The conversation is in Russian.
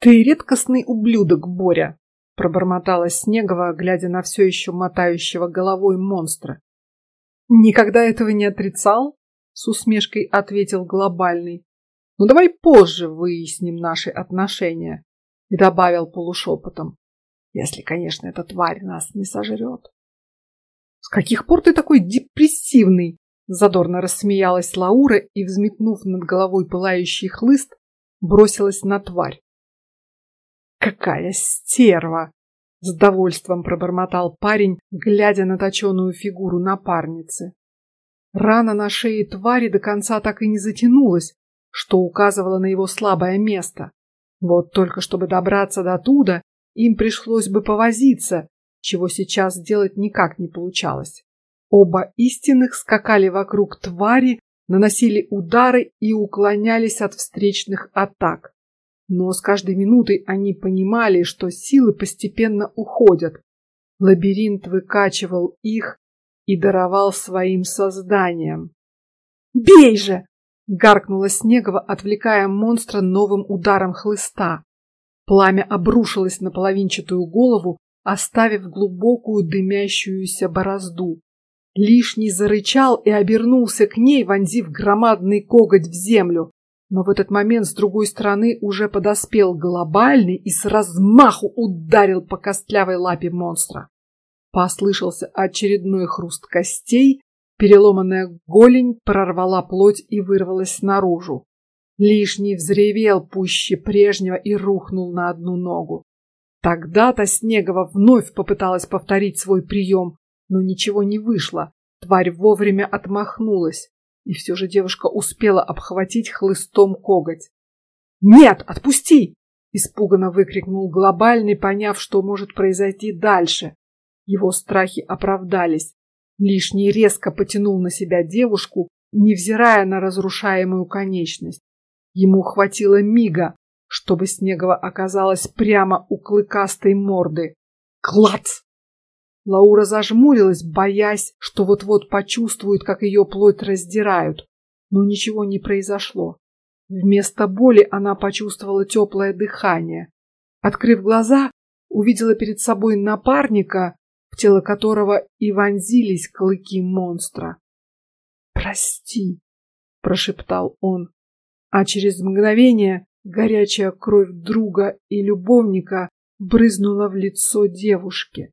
Ты редкостный ублюдок, Боря, пробормотала Снегова, глядя на все еще мотающего головой монстра. Никогда этого не отрицал, с усмешкой ответил глобальный. Ну давай позже выясним наши отношения, и добавил полушепотом, если, конечно, эта тварь нас не сожрет. С каких пор ты такой депрессивный? Задорно рассмеялась Лаура и, взметнув над головой пылающий хлыст, бросилась на тварь. Какая стерва! С довольством пробормотал парень, глядя на точеную фигуру напарницы. Рана на шее твари до конца так и не затянулась, что указывало на его слабое место. Вот только чтобы добраться до туда, им пришлось бы повозиться, чего сейчас сделать никак не получалось. Оба истинных скакали вокруг твари, наносили удары и уклонялись от встречных атак. Но с каждой минутой они понимали, что силы постепенно уходят. Лабиринт выкачивал их и даровал своим созданиям. Бей же! гаркнула Снегова, отвлекая монстра новым ударом хлыста. Пламя обрушилось на половинчатую голову, оставив глубокую дымящуюся борозду. Лишний зарычал и обернулся к ней, вонзив громадный коготь в землю. Но в этот момент с другой стороны уже подоспел глобальный и с размаху ударил по костлявой лапе монстра. Послышался очередной хруст костей, переломанная голень прорвала плоть и вырвалась наружу. Лишний взревел пуще прежнего и рухнул на одну ногу. Тогда-то Снегова вновь попыталась повторить свой прием, но ничего не вышло. Тварь вовремя отмахнулась, и все же девушка успела обхватить хлыстом коготь. Нет, отпусти! испуганно выкрикнул глобальный, поняв, что может произойти дальше. Его страхи оправдались. Лишний резко потянул на себя девушку, невзирая на разрушаемую конечность. Ему хватило мига, чтобы Снегова оказалась прямо у клыкастой морды. Клац! Лаура зажмурилась, боясь, что вот-вот почувствует, как ее плоть раздирают, но ничего не произошло. Вместо боли она почувствовала теплое дыхание. Открыв глаза, увидела перед собой напарника, в тело которого и вонзились клыки монстра. Прости, прошептал он, а через мгновение горячая кровь друга и любовника брызнула в лицо девушки.